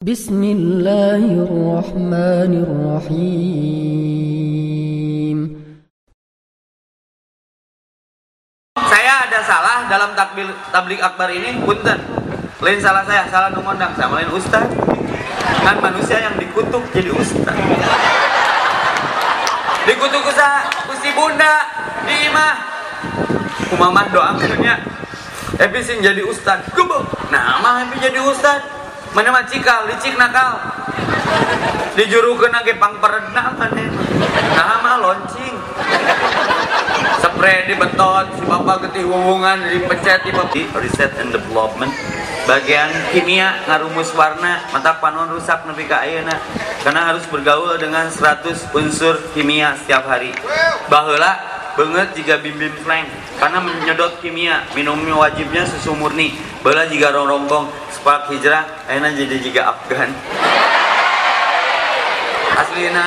بسم الله الرحمن الرحيم Saya ada salah dalam takbil, tablik akbar ini, punten. Lain salah saya, salah ngomong sama lain ustaz. Kan manusia yang dikutuk jadi ustaz. Dikutuk usaha, kusi bunda, di imah. Kumamah doa akhirnya. Epi sing jadi ustaz. Gebuk. Nah, mah Epi jadi ustaz. Mana mah cikal, licik nakal. Dijurukeun ge pangperedna maneh. Nah mah loncing. Spray dibetot, si bapak getih hubungan dipencet di di reset and development bagian kimia ngarumus warna mata panon rusak nepi ka ayeuna karena harus bergaul dengan 100 unsur kimia setiap hari baheula banget jika bim bim flank. Karena menyedot kimia minumnya wajibnya susu murni baheula jika rongrongkong spark hijrah ayeuna jadi jika afgan. Aslina.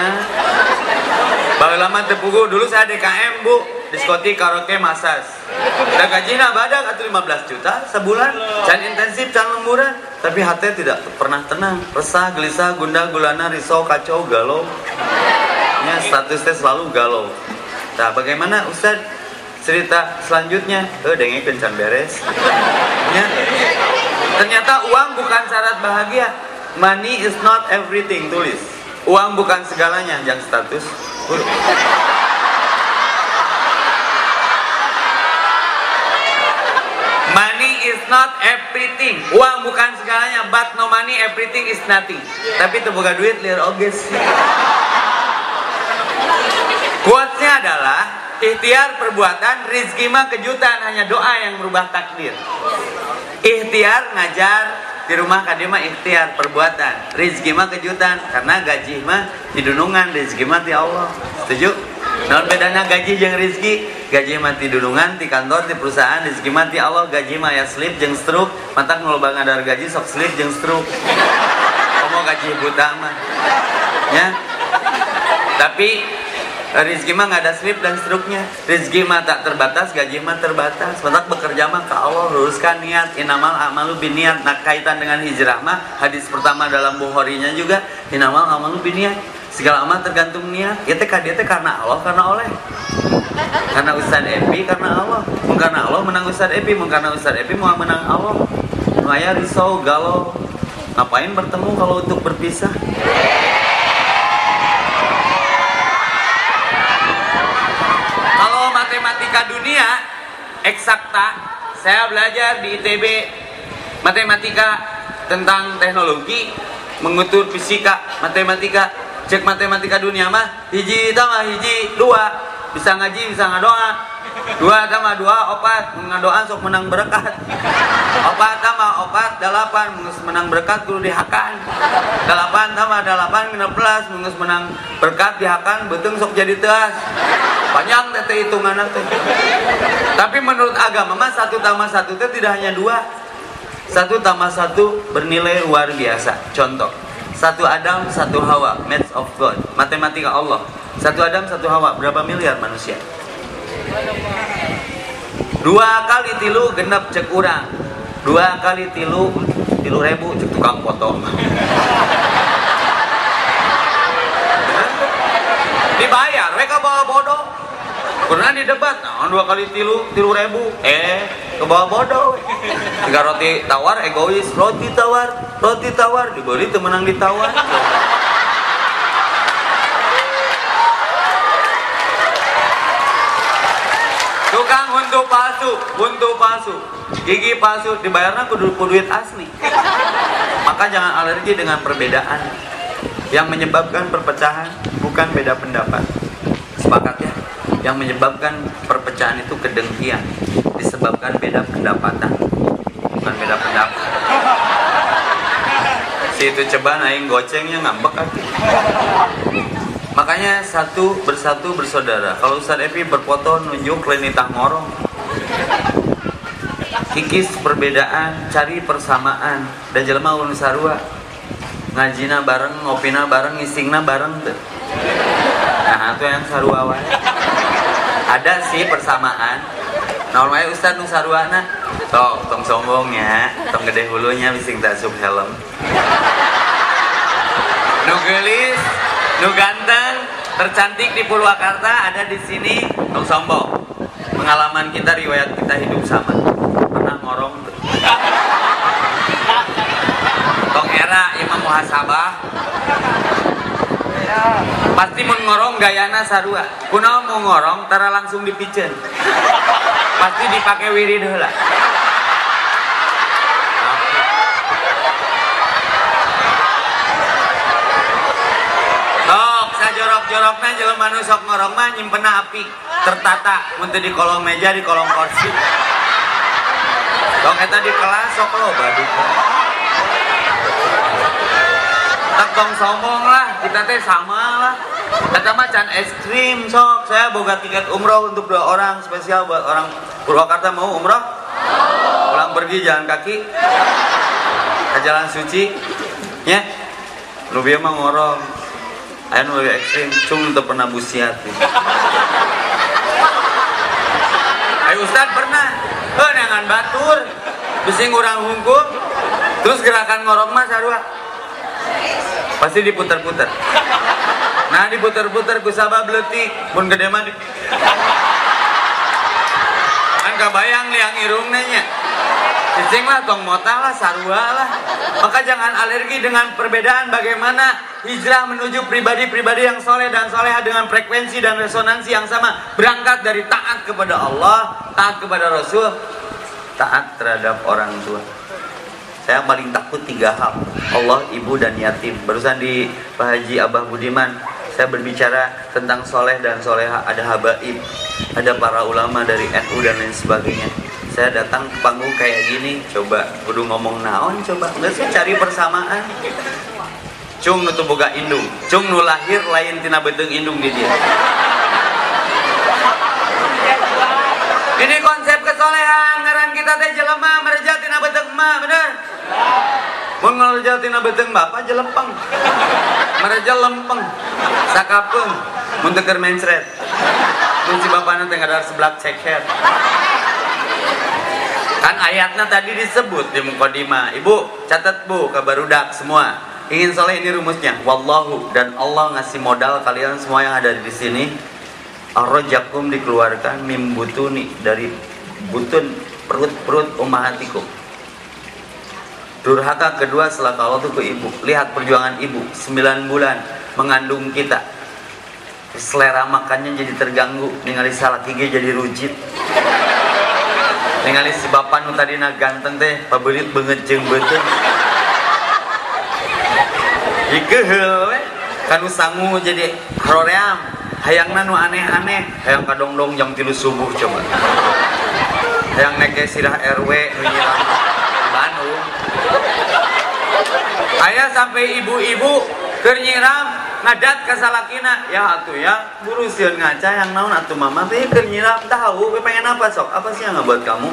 Teu puguh dulu saya DKM bu. Diskotik karaoke masas. Dan gajinya badak atau 15 juta sebulan. Can intensif can lemburan. Tapi hati tidak pernah tenang. Resah gelisah gundah gulana risau kacau galau. Ya statusnya selalu galau nah bagaimana Ustaz cerita selanjutnya eh denge kencan beres ya ternyata uang bukan syarat bahagia money is not everything tulis uang bukan segalanya yang status Buruk. Money is not everything. Uang bukan segalanya, but no money everything is nothing. Tapi itu bukan duit liar oge sih. Quotes-nya adalah ikhtiar perbuatan, rizki mah kejutan, hanya doa yang merubah takdir. Ikhtiar ngajar di rumah kadi mah ikhtiar perbuatan, rizki mah kejutan karena gaji mah didunungan, rizki mah di Allah. Setuju? Non bedana gaji jeung rizki gaji mati dulungan di kantor di perusahaan rizki mati Allah gaji mah ya slip jeung stroke mantap ngeloba ngadar gaji sok slip jeung stroke kamu gaji buta mah ya tapi rizki mah nggak ada slip dan stroke-nya. Rizki mah tak terbatas gaji mah terbatas. Mantap bekerja mah ke Allah luruskan niat. Inamal amalu biniat. Nah kaitan dengan hijrah mah hadis pertama dalam Bukhari-nya juga inamal amalu biniat. Segala amal tergantung niat. Ya teh dia teh karena Allah karena oleh. Karena Ustaz Epi karena Allah. Mau karena Allah menang Ustaz Epi. Mau karena Ustaz Epi mau menang Allah. Maya risau galau. Ngapain bertemu kalau untuk berpisah kalau dunia eksakta saya belajar di ITB matematika tentang teknologi mengutur fisika matematika cek matematika dunia mah hiji tambah hiji dua. Bisa ngaji bisa ngadoa dua tambah dua opat. Ngadoa sok menang berkat. Opat tambah opat delapan. Mengus menang berkat kudu dihakan. Delapan tambah delapan minus belas. Mengus menang berkat dihakan betung sok jadi teas. Panjang tete hitungan teh tapi menurut agama mah satu tambah satu teh tidak hanya dua. Satu tambah satu bernilai luar biasa. Contoh satu Adam, satu Hawa, maths of God, matematika Allah. Satu Adam, satu Hawa, berapa miliar manusia? Dua kali tilu genap cek urang, dua kali tilu tilu ribu cek tukang potong. Dibayar, mereka bawa bodoh. Pernah di debat, nah, dua kali tilu tilu ribu, eh ke bawah bodoh. Tiga roti tawar egois, roti tawar, roti tawar diberi temenang ditawar. Tukang huntu palsu, huntu palsu, gigi palsu dibayarnya kudu duit asli. Maka jangan alergi dengan perbedaan. Yang menyebabkan perpecahan bukan beda pendapat. Sepakat ya? Yang menyebabkan perpecahan itu kedengkian disebabkan beda pendapatan bukan beda pendapat si itu coba naik gocengnya ngambek kan makanya satu bersatu bersaudara kalau Ustaz Epi berfoto nunjuk lenitah ngorong kikis perbedaan cari persamaan. Dan jelema ulun sarua. Ngajina bareng ngopina bareng ngisingna bareng nah itu yang sarua wae. Ada sih persamaan. Normalnya Ustaz nu sarwana Tok, tong sombongnya Tong gede hulunya bising tak sub helm. Gelis nu ganteng tercantik di Purwakarta ada di sini. Tong sombong pengalaman kita riwayat kita hidup sama. Pernah ngorong. Tong era imam muhasabah. Pasti mau ngorong gayana sarua. Kunaon mau ngorong tara langsung dipicen pasti dipakai wirid heula Sok, sajorok-jorokna jelema nu sok ngorong mah nyimpen api tertata mun teu di kolong meja di kolong kursi. Sok eta di kelas sok lo badu. Tak tong sombong lah, kita teh sama lah. Eta mah can es krim sok. Saya boga tiket umroh untuk dua orang spesial buat orang Purwakarta mau umroh. Pulang pergi jalan kaki ke jalan suci. Ya. Nu bieu mah ngorong. Nu lebih ekstrim, cung teu pernah. Ustad pernah. Heuh neangan batur. Bising urang hungkul. Terus gerakan ngorong mah sarua. Pasti diputer-puter. Nah diputer-puter ku sabab leutik, mun gede mah. Kan kabayang liang irungna nya. Cicing lah, tong mota lah, sarua lah. Maka jangan alergi dengan perbedaan bagaimana hijrah menuju pribadi-pribadi yang soleh dan soleha dengan frekuensi dan resonansi yang sama. Berangkat dari taat kepada Allah, taat kepada Rasul, taat terhadap orang tua. Saya paling takut tiga hal. Allah, ibu, dan yatim. Barusan di Pak Haji Abah Budiman, saya berbicara tentang soleh dan soleha. Ada habaib, ada para ulama dari NU dan lain sebagainya. Saya datang ke panggung kayak gini, coba kudu ngomong naon, coba nggak sih cari persamaan. Cung nutu boga indung, cung nu lahir lain tina beteng indung di dia. Ini konsep kesolehan, ngaran kita teh jelema merejat tina beteng emak, bener? Mun tina beteng bapak jelempeng. Merejat lempeng. Sakapeung mun teu keur mencret. Mun si bapana teh ngadar seblak ceker. Kan ayatnya tadi disebut di mukadimah. Ibu, catat Bu ke barudak semua. Ingin soleh ini rumusnya. Wallahu dan Allah ngasih modal kalian semua yang ada di sini. Arrojakum dikeluarkan mim butuni dari butun perut-perut ummahatikum. Durhaka kedua setelah Allah itu ke ibu. Lihat perjuangan ibu 9 bulan mengandung kita. Selera makannya jadi terganggu, ningali salah gigi jadi rujit. Ningali si bapak nu tadi ganteng teh pabelit banget jeung beuteung. Ikeul we kanu sangu jadi haroream. Hayangna nu aneh-aneh, hayang kadongdong jam 3 subuh coba. Hayang neke sirah RW nu nyiram Bandung. Ayah sampai ibu-ibu keur nyiram ngadat ke salakina. Ya atuh ya. Buru sieun ngaca yang naon atuh mama. Teh keur nyiram tahu we pengen apa sok? Apa sih yang buat kamu?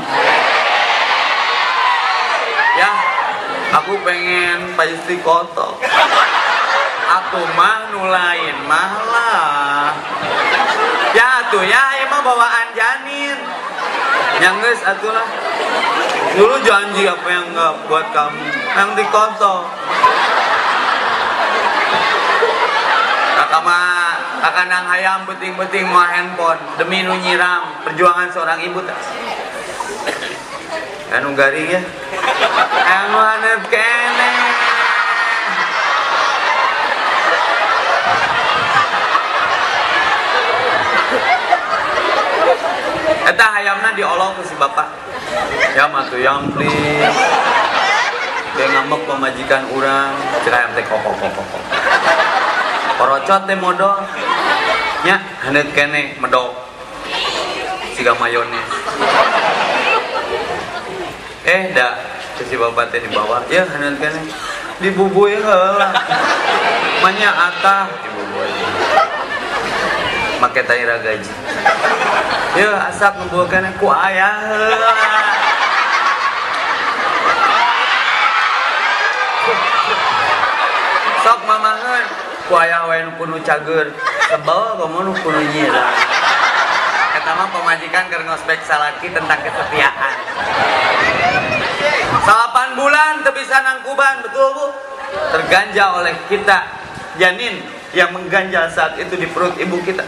Ya aku pengen pastry kotor. Aku mah nu lain mah lah ya atuh ya emang bawaan janin. Yang geus atuh lah. Dulu janji apa yang enggak buat kamu? Yang dikotor kakak nang hayam beting-beting mau handphone demi nu nyiram perjuangan seorang ibu tak anu garing ya anu hanep kene. Eta hayamna diolong ke si bapak. Ya matu yang please Dia ngambek pemajikan orang Cek ayam teh kok kok kok kok Porocot teh modal Nya hanet kene medok. Siga mayones Eh dah si bapak teh di bawah Ya hanet kene. Dibubui heula Manya atah. Dibubui Make taira gaji Ya asap ngebuakan ku ayah. heula. Sok mamahan ku ayah wae nu kudu cager. Sebel kamu nu kudu nyira. Eta mah pemajikan keur ngospek salaki tentang kesetiaan. Salapan bulan teu bisa nangkuban, betul Bu? Terganja oleh kita janin yang mengganjal saat itu di perut ibu kita.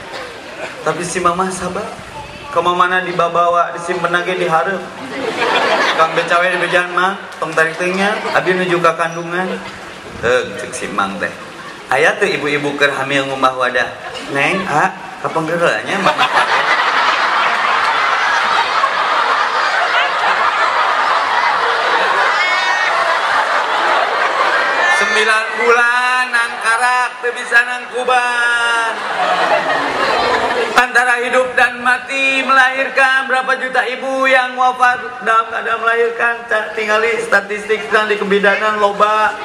Tapi si mama sabar. Ke mana dibawa disimpan lagi di harem. Kang becawe di bejan mah, tong tarik tengnya, abi nuju ke kandungan. Eh, cek si mang teh. Ayah tuh ibu-ibu ker hamil wadah. Neng, ah, kapan. Sembilan bulan nangkarak bisa nangkuban antara hidup dan mati melahirkan berapa juta ibu yang wafat dalam keadaan melahirkan tinggali statistik dan di kebidanan loba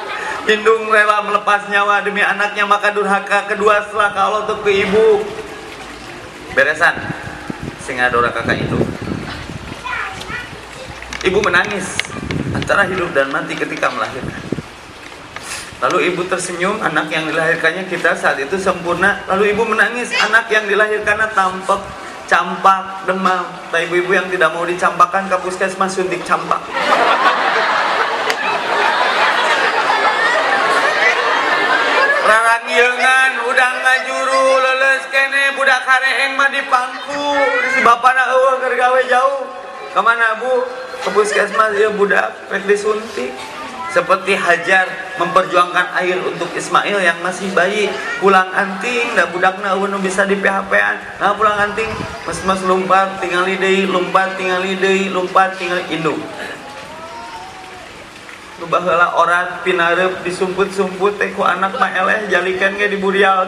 Hindung rela melepas nyawa demi anaknya maka durhaka kedua setelah kalau untuk ke ibu beresan singa dora kakak itu ibu menangis antara hidup dan mati ketika melahirkan Lalu ibu tersenyum, anak yang dilahirkannya kita saat itu sempurna. Lalu ibu menangis, anak yang dilahirkannya tampak, campak, demam. Tapi ibu-ibu yang tidak mau dicampakkan ke puskesmas suntik campak. Kareeng mah di pangku. Si bapak nak eueuh jauh. Ke mana bu? Ke puskesmas ya budak, rek disuntik seperti Hajar memperjuangkan air untuk Ismail yang masih bayi pulang anting dan budakna eueuh bisa di php nah pulang anting mas-mas lompat tinggal deui lompat tinggal deui lompat tinggal indung baheula orang pinareup disumput-sumput teh ku anak mah eleh jalikan ge diburial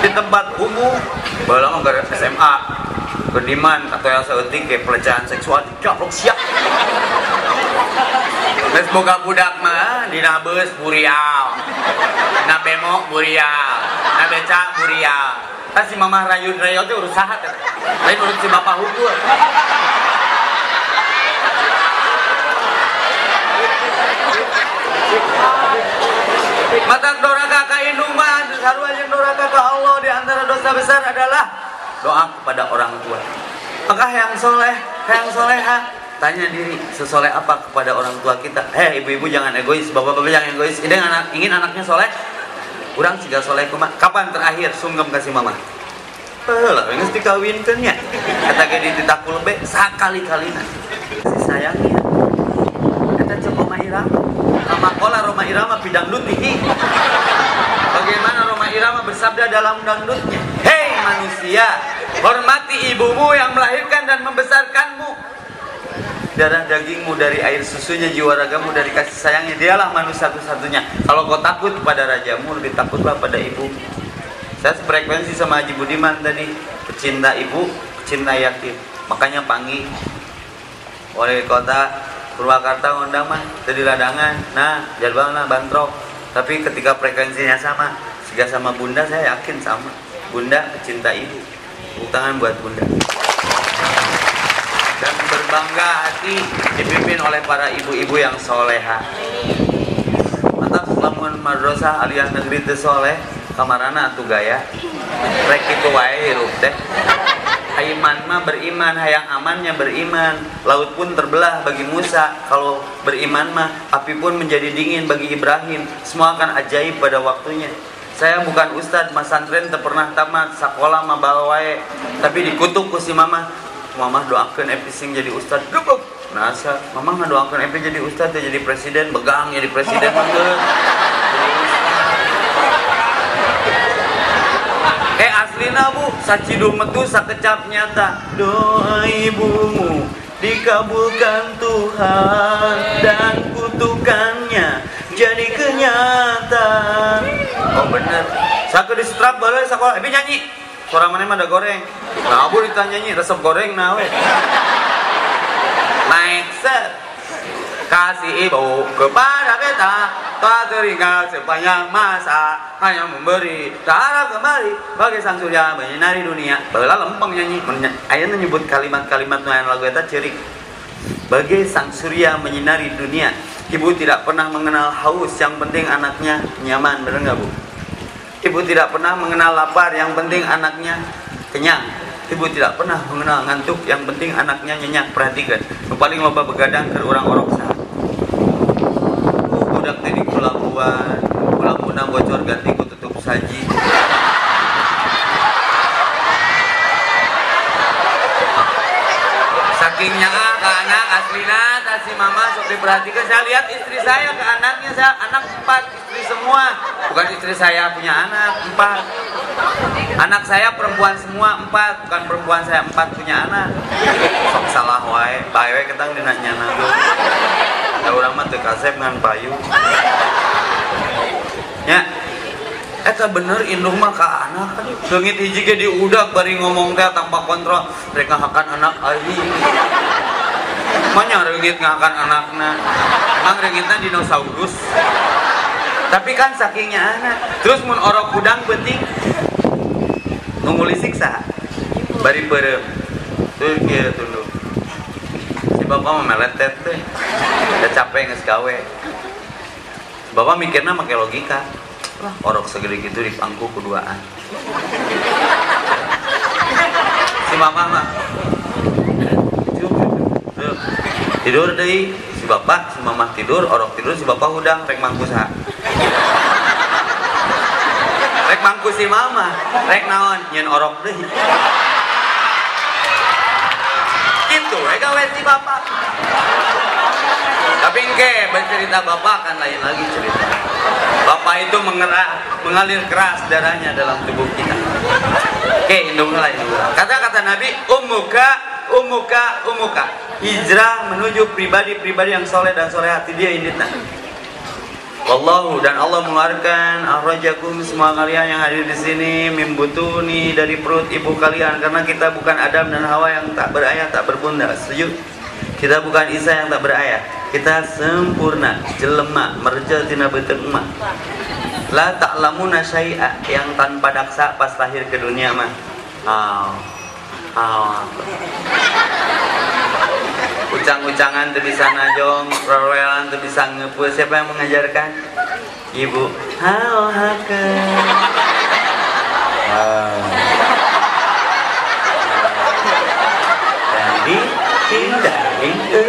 di tempat umum baheula mah SMA Kediman atau yang seetik kayak pelecehan seksual dicaplok siap Terus boga budak mah dina beus burial. Dina bemo burial. Dina beca burial. Tas si mamah rayun rayun teh urus saha teh. Lain urus si bapak hukum. Mata doraka ka indung mah sarua jeung doraka ka Allah di antara dosa besar adalah doa kepada orang tua. Maka yang soleh, yang soleha, tanya diri sesoleh apa kepada orang tua kita? Eh ibu-ibu jangan egois bapak-bapak jangan egois. Ini anak ingin anaknya soleh? Kurang sih soleh kuma. Kapan terakhir sungkem kasih mama? Eh lah nges dikawinkan ya. Kata gede ditakul be sakali kalina si sayangnya kata cek Roma Irama Roma kola Roma Irama bidang dutihi bagaimana Roma Irama bersabda dalam dangdutnya hei manusia hormati ibumu yang melahirkan dan membesarkanmu. Darah dagingmu dari air susunya jiwa ragamu dari kasih sayangnya dialah manusia satu-satunya. Kalau kau takut pada rajamu lebih takutlah pada ibu. Saya sefrekuensi sama Haji Budiman tadi pecinta ibu pecinta yatim. Makanya panggil wali kota Purwakarta ngundang mah jadi ladangan. Nah jadwalnya bantrok. Tapi ketika frekuensinya sama jika sama bunda saya yakin sama. Bunda pecinta ibu. Tangan buat bunda. Dan berbangga hati dipimpin oleh para ibu-ibu yang soleha. Mantap lamun madrasah alias negeri teu soleh kamarana atuh gaya. Rek wae hirup Iman mah beriman, hayang amannya beriman. Laut pun terbelah bagi Musa. Kalau beriman mah, api pun menjadi dingin bagi Ibrahim. Semua akan ajaib pada waktunya. Saya bukan ustadz, mas santren pernah tamat, sekolah mah wae. Tapi dikutuk ku si mama, mama doakan Epi sing jadi ustad nasa mama nggak doakan Epi jadi ustad jadi presiden begang jadi presiden banget eh aslina bu sacidung metu sakecap nyata doa ibumu dikabulkan Tuhan dan kutukannya jadi kenyataan oh bener ke di strap boleh sekolah Epi nyanyi Suara mana ada goreng. Nah, abu ditanyanya resep goreng nah we. Naik set. Kasih ibu kepada beta Tak teringat sepanjang masa Hanya memberi cara kembali Bagi sang surya menyinari dunia Bala lempeng nyanyi Ayah menyebut kalimat-kalimat nuan lagu eta cerik Bagi sang surya menyinari dunia Ibu tidak pernah mengenal haus Yang penting anaknya nyaman Bener nggak bu? Ibu tidak pernah mengenal lapar, yang penting anaknya kenyang ibu tidak pernah mengenal ngantuk yang penting anaknya nyenyak perhatikan. Paling loba begadang ke orang-orang sah budak tadi pulang kulabuna bocor ganti ku tutup saji. Sakingnya diperhatikan. Saya lihat istri saya ke anaknya saya anak empat istri semua. Bukan istri saya punya anak empat. Anak saya perempuan semua empat. Bukan perempuan saya empat punya anak. Sok salah wae. Bae ketang dina nyana ada orang mah teu kasep ngan payu ya. Eta bener indung mah ke anak. Sengit hiji ge diudak bari ngomong teh tanpa kontrol. Mereka akan anak ari Manya reungit ngakan anakna. Emang reungitna dinosaurus. Tapi kan sakingnya anak. Terus mun orok udang penting Nunggu siksa. Bari berem Tuh kia tunduk. Si bapak mah meletet teh. Udah capek nges gawe. Bapak mikirnya pakai logika. Orok segede gitu di pangku keduaan si mama mah tidur deh si bapak si mama tidur orok tidur si bapak udang rek mangku sah rek mangku si mama rek naon nyen orok deh gitu rek gawe si bapak tapi engke bercerita bapak kan lain lagi cerita. Bapak itu mengerak mengalir keras darahnya dalam tubuh kita. Oke indunglah indunglah kata-kata nabi umuka umuka umuka. Hijrah menuju pribadi-pribadi yang soleh dan soleh hati dia inditna. Wallahu dan Allah mengeluarkan ahrajakum semua kalian yang hadir di sini mimbutuni dari perut ibu kalian. Karena kita bukan Adam dan Hawa yang tak berayah tak berbunda. Setuju? Kita bukan Isa yang tak berayah. Kita sempurna jelema merja tina beuteung emak. La ta'lamuna syai'a yang tanpa daksa pas lahir ke dunia mah. Oh. Oh. ucang-ucangan tuh bisa najong rowelan tuh bisa ngepu siapa yang mengajarkan ibu halo hake jadi tidak itu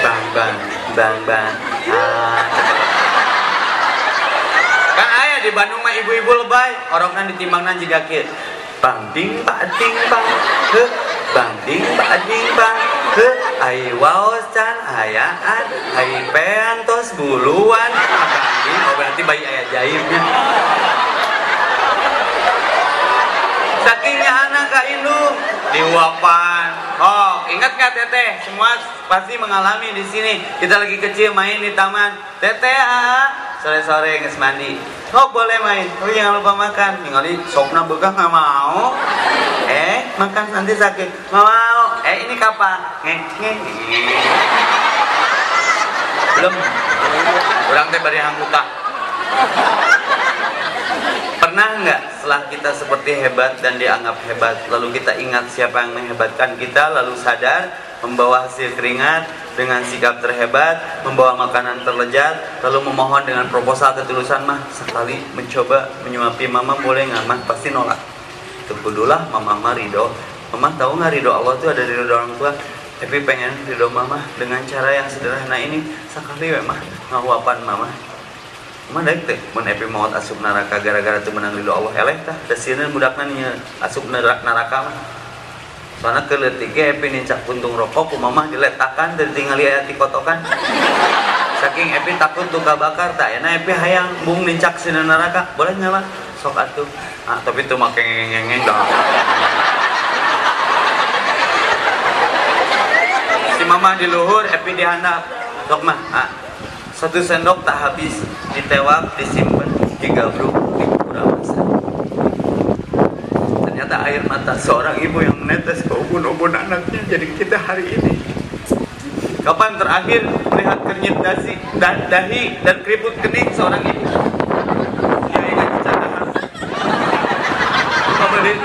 bang bang bang bang ah. kan ayah di Bandung mah ibu-ibu lebay orangnya ditimbangnan juga kit bang ding pak ding bang he. Bang ding pak ding bang he. Ai waos can ayaan ai pentos buluan. Bang ding oh berarti bayi ayah jaibnya sakingnya anak kak indung diwapan. Oh ingat nggak teteh? Semua pasti mengalami di sini. Kita lagi kecil main di taman. Teteh ah sore-sore nges mandi oh boleh main. Tapi jangan lupa makan. Ningali sopna bekah nggak mau. Eh makan nanti sakit. Nggak mau. Eh ini kapan? Ngek ngek belum. Orang teh bari hangkuta Pernah nggak setelah kita seperti hebat dan dianggap hebat, lalu kita ingat siapa yang menghebatkan kita, lalu sadar, membawa hasil keringat dengan sikap terhebat, membawa makanan terlejat, lalu memohon dengan proposal ketulusan mah sekali mencoba menyuapi mama boleh nggak mah pasti nolak. Tunggulah mama mah ridho. Mama tahu nggak ridho Allah tuh ada di ridho orang tua. Tapi pengen ridho mama dengan cara yang sederhana ini sekali mah ngawapan mama mana teh mun epi maut asup neraka gara-gara tuh menang ridho Allah. Eleh tah da sieun budakna nya asup neraka mah. Soalnya keleutik ge epi nincak puntung rokok ku mamah diletakan dan tinggal aya ti kotokan saking epi takut luka bakar tak ya epi hayang bung nincak sina neraka. Boleh nggak sok atuh. Ah tapi tuh make ngengeng dong. Si mamah di luhur epi dihandap sok mah ah satu sendok tak habis ditewak disimpan digabruk dikurang masa ternyata air mata seorang ibu yang menetes ke ubun-ubun anaknya jadi kita hari ini. Kapan terakhir melihat kernyit dahi dan keriput kening seorang ibu ya ingat catatan menit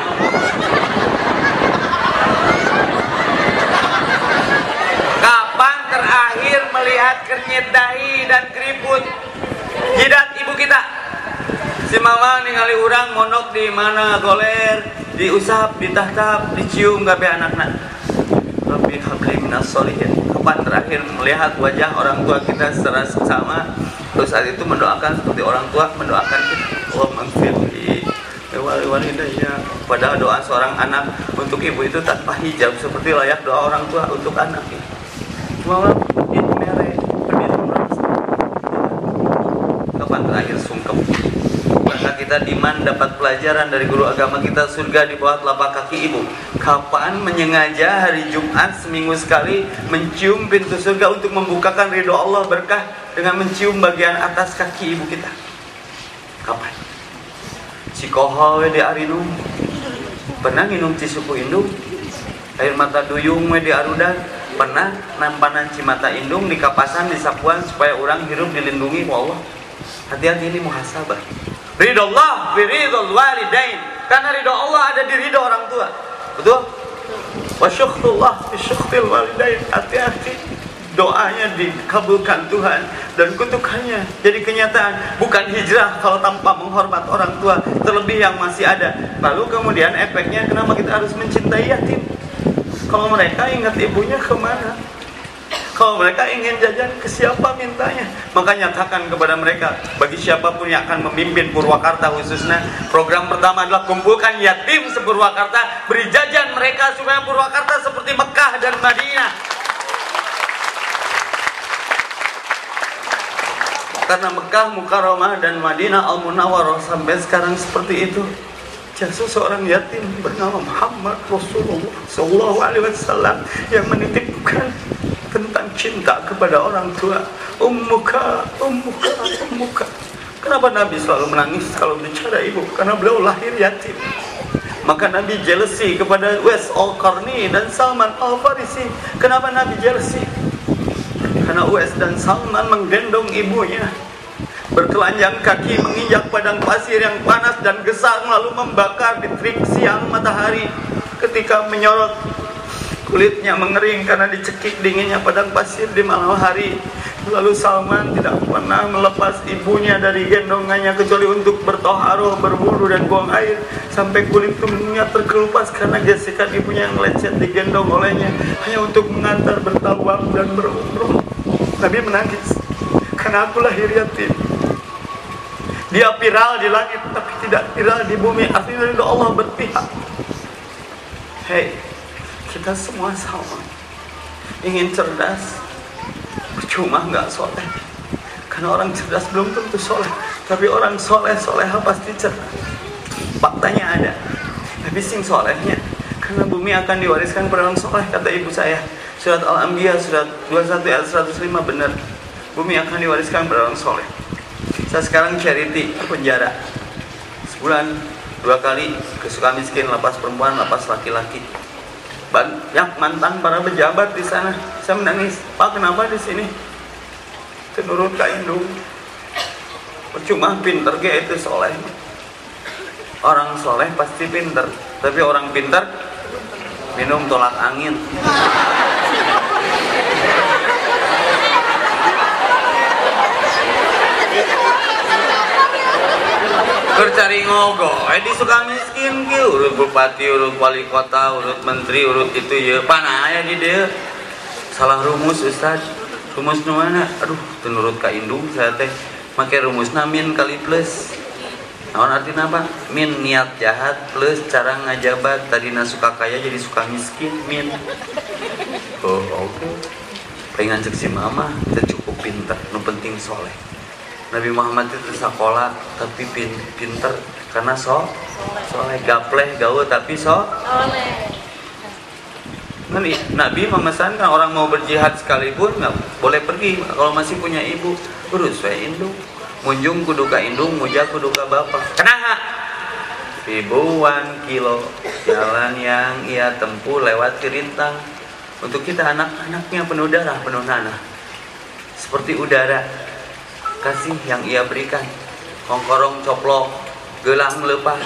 kapan terakhir kernyit dahi dan keriput. Jidat ibu kita. Si mama ningali orang monok di mana goler diusap ditahtap dicium gabe anakna. Rabbi habli minas solihin kapan terakhir melihat wajah orang tua kita secara sama terus saat itu mendoakan seperti orang tua mendoakan kita. Allah mangfirli wali walidayya. Padahal doa seorang anak untuk ibu itu tanpa hijab seperti layak doa orang tua untuk anak cuma itu mere terakhir sungkem. Maka kita diman dapat pelajaran dari guru agama kita surga di bawah telapak kaki ibu? Kapan menyengaja hari Jumat seminggu sekali mencium pintu surga untuk membukakan ridho Allah berkah dengan mencium bagian atas kaki ibu kita? Kapan? Si kohol di arinum pernah minum cisuku indung? Air mata duyung di arudan pernah nampanan cimata indung di kapasan di sapuan supaya orang hidup dilindungi Allah hati-hati ini muhasabah. Ridho Allah ridho walidain. Karena ridho Allah ada di ridho orang tua. Betul? Wa syukhrullah fi syukhril walidain. Hati-hati. Doanya dikabulkan Tuhan. Dan kutukannya jadi kenyataan. Bukan hijrah kalau tanpa menghormat orang tua. Terlebih yang masih ada. Lalu kemudian efeknya kenapa kita harus mencintai yatim? Kalau mereka ingat ibunya ke mana kalau mereka ingin jajan ke siapa mintanya? Maka nyatakan kepada mereka bagi siapa pun yang akan memimpin Purwakarta khususnya program pertama adalah kumpulkan yatim sepurwakarta beri jajan mereka supaya Purwakarta seperti Mekah dan Madinah. Karena Mekah, Mukarramah dan Madinah Al Munawwarah sampai sekarang seperti itu jasa seorang yatim bernama Muhammad Rasulullah Sallallahu Alaihi Wasallam yang menitipkan tentang cinta kepada orang tua. Ummuka ummuka ummuka. Kenapa Nabi selalu menangis kalau bicara ibu? Karena beliau lahir yatim. Maka Nabi jealousy kepada Wes Al-Qarni dan Salman Al-Farisi. Kenapa Nabi jealousy? Karena Wes dan Salman menggendong ibunya. Bertelanjang kaki menginjak padang pasir yang panas dan gesang lalu membakar di terik siang matahari. Ketika menyorot kulitnya mengering karena dicekik dinginnya padang pasir di malam hari. Lalu Salman tidak pernah melepas ibunya dari gendongannya kecuali untuk bertoharoh, berwudu dan buang air sampai kulit tubuhnya terkelupas karena gesekan ibunya yang lecet digendong olehnya hanya untuk mengantar bertawaf dan berumroh. Nabi menangis karena aku lahir yatim. Dia viral di langit tapi tidak viral di bumi. Artinya Allah berpihak. Hei kita semua sama. Ingin cerdas cuma nggak soleh. Karena orang cerdas belum tentu soleh. Tapi orang soleh soleha pasti cerdas. Faktanya ada. Tapi sing solehnya karena bumi akan diwariskan kepada orang soleh kata ibu saya. Surat al-anbiya surat 21 ayat 105 benar. Bumi akan diwariskan kepada orang soleh. Saya sekarang charity penjara. Sebulan dua kali kesukaan miskin lapas perempuan lapas laki-laki banyak mantan para pejabat di sana. Saya menangis, Pak kenapa di sini? Menurut Indung, percuma pinter kayak itu soleh. Orang soleh pasti pinter, tapi orang pinter minum tolak angin. Bercari ngogo eh di suka miskin ki urut bupati urut wali kota urut menteri urut itu ya panah ya di dia salah rumus ustad rumus mana aduh menurut kak indung saya teh pakai rumus namin kali plus Nah, artinya apa? Min niat jahat plus cara ngajabat tadi suka kaya jadi suka miskin min. Oh oke. Okay. Pengen cek si mama, cukup pinter, nu penting soleh. Nabi Muhammad itu sekolah tapi pin, pinter karena so soleh. Gapleh gaul tapi so Nabi, Nabi memesankan orang mau berjihad sekalipun nggak boleh pergi. Kalau masih punya ibu urus saya indung. Munjung kuduka indung muja kuduka bapak. Kenapa ribuan kilo jalan yang ia tempuh lewat rintang untuk kita anak-anaknya penuh darah penuh nanah. Seperti udara kasih yang ia berikan. Kongkorong coplok gelang lepas.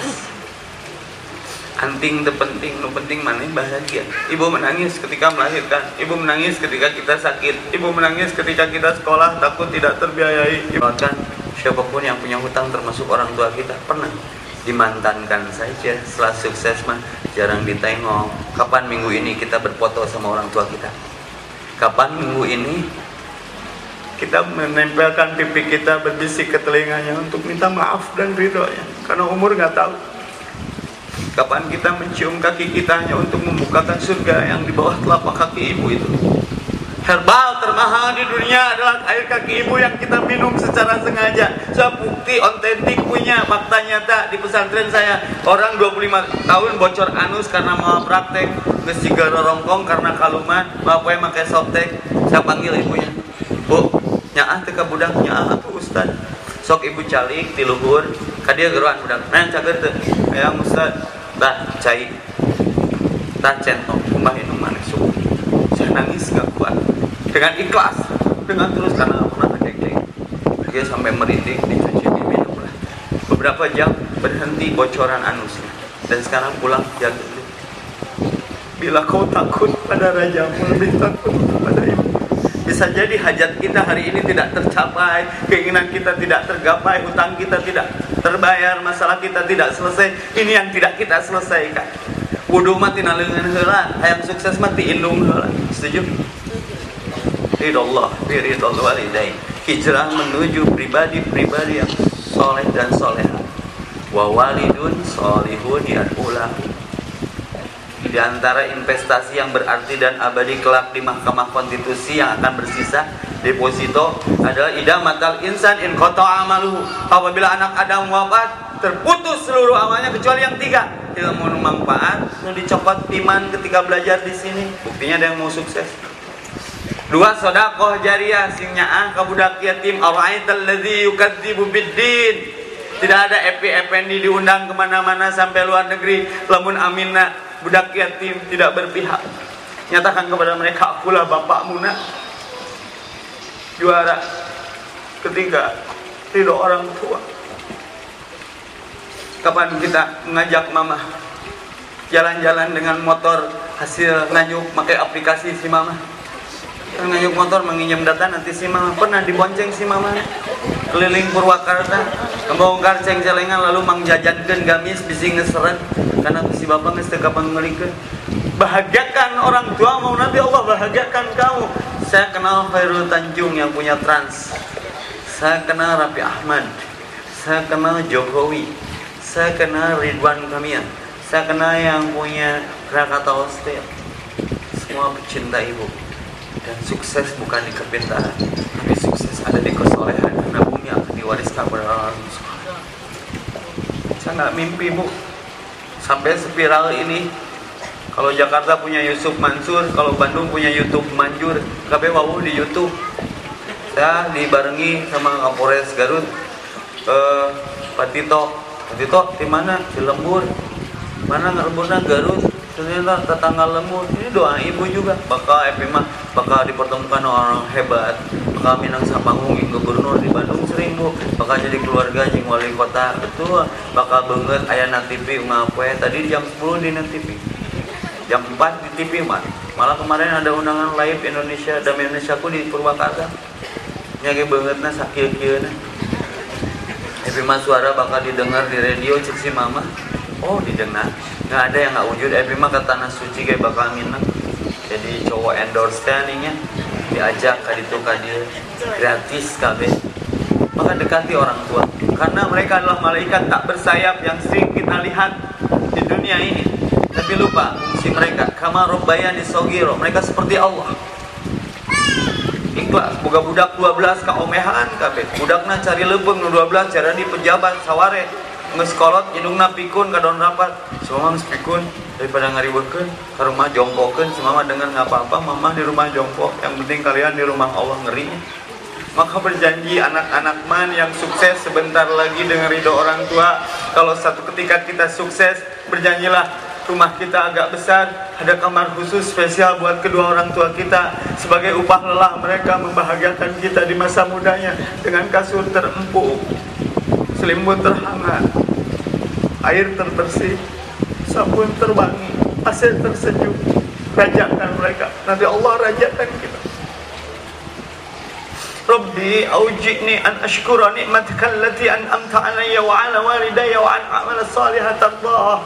Anting terpenting nu penting mana bahagia? Ibu menangis ketika melahirkan. Ibu menangis ketika kita sakit. Ibu menangis ketika kita sekolah takut tidak terbiayai. Bahkan siapa pun yang punya hutang termasuk orang tua kita. Pernah dimantankan saja setelah sukses mah jarang ditengok. Kapan minggu ini kita berfoto sama orang tua kita? Kapan minggu ini kita menempelkan pipi kita berbisik ke telinganya untuk minta maaf dan ridhonya karena umur nggak tahu kapan kita mencium kaki kita hanya untuk membukakan surga yang di bawah telapak kaki ibu itu Herbal termahal di dunia adalah air kaki ibu yang kita minum secara sengaja. Saya bukti otentik punya fakta nyata di pesantren saya. Orang 25 tahun bocor anus karena mau praktek. Nges rongkong karena kaluman. Mau yang pakai softtek. Saya panggil ibunya. Bu, nyaah teka budak nyaah atuh ustad. Sok ibu calik di luhur. Kadia geruan budak. Nah cager tuh. Ya ustad. Dah cai. Dah centong. Kumbah inung manis Saya nangis gak kuat dengan ikhlas dengan terus karena pernah kekek dia sampai merinding dicuci diminum lah beberapa jam berhenti bocoran anusnya dan sekarang pulang jatuh bila kau takut pada rajamu lebih takut pada ibu bisa jadi hajat kita hari ini tidak tercapai keinginan kita tidak tergapai hutang kita tidak terbayar masalah kita tidak selesai. Ini yang tidak kita selesaikan. Wudhu mati nalungan hela ayam sukses mati indung hela setuju? Ridallah biridal walidain. Hijrah menuju pribadi-pribadi yang soleh dan soleha wa walidun solihun ulah di antara investasi yang berarti dan abadi kelak di Mahkamah Konstitusi yang akan bersisa deposito adalah idamatal insan in amalu. Apabila anak Adam wafat terputus seluruh amalnya kecuali yang tiga. Ilmu manfaat yang dicopot iman ketika belajar di sini. Buktinya ada yang mau sukses. Dua sodakoh jariah sing nyaah ka budak yatim. Ara'aital ladzi yukadzibu biddin. Tidak ada Epi Effendi diundang ke mana-mana sampai luar negeri. Lamun Amina budak yatim tidak berpihak. Nyatakan kepada mereka, akulah bapakmu nak. Juara ketiga, ridho orang tua. Kapan kita mengajak mama jalan-jalan dengan motor hasil nganyuk pakai aplikasi si mama? Ngayuk motor menginjam data nanti si mama pernah dibonceng si mama. Keliling Purwakarta membongkar ceng celengan lalu mangjajankan gamis bisi ngeseret karena si bapak nges kapan ngelikan bahagiakan orang tua mau nanti Allah bahagiakan kamu. Saya kenal Khairul Tanjung yang punya trans. Saya kenal Rapi Ahmad. Saya kenal Jokowi. Saya kenal Ridwan Kamil. Saya kenal yang punya Krakatau Steel semua pecinta ibu dan sukses bukan di kepintaran tapi sukses ada di kesolehan. Karena bumi akan diwariskan kepada orang saya nggak mimpi bu. Sampai spiral ini kalau Jakarta punya Yusuf Mansur kalau Bandung punya YouTube Manjur KB Wawu di YouTube. Saya dibarengi sama Kapolres Garut eh, Pak Tito. Di mana? Di Lembur. Mana ngelemburnya Garut? Ternyata tetangga lembut ini doa ibu juga. Bakal Epima bakal dipertemukan orang hebat. Bakal minang sapanggung gubernur di Bandung sering bu. Bakal jadi keluarga jeng wali kota. Betul. Bakal banget ayah nanti TV ngapain tadi jam 10 di TV jam 4 di TV mah malah kemarin ada undangan live Indonesia dan Indonesia ku di Purwakarta. Nyagi banget nah sakit kia Epima suara bakal didengar di radio cek si mama. Oh didengar nggak ada yang nggak wujud. Ebi mah ke tanah suci kayak bakal minang jadi cowok endorse standingnya diajak itu kadir gratis kabe maka dekati orang tua. Karena mereka adalah malaikat tak bersayap yang sering kita lihat di dunia ini. Tapi lupa fungsi mereka kama di sogiro mereka seperti Allah. Ikhlas buka budak 12 kaomehan kabe budakna cari lebeng 12 cara di pejabat saware. Ngeskolot hidungna pikun kadon rapat. Semua pikun daripada ngaribekeun ke rumah jongkokeun si mama dengan nggak apa-apa mama di rumah jongkok yang penting kalian di rumah Allah ngeri. Maka berjanji anak-anak man yang sukses sebentar lagi dengan ridho orang tua kalau satu ketika kita sukses berjanjilah rumah kita agak besar ada kamar khusus spesial buat kedua orang tua kita sebagai upah lelah mereka membahagiakan kita di masa mudanya dengan kasur terempuk selimut terhangat air terbersih, sabun terwangi, pasir tersejuk. Rajakan mereka. Nanti Allah rajakan kita. Rabbi awji'ni an ashkura ni'mataka allati an'amta alayya wa ala walidayya wa an a'mala salihan tardah.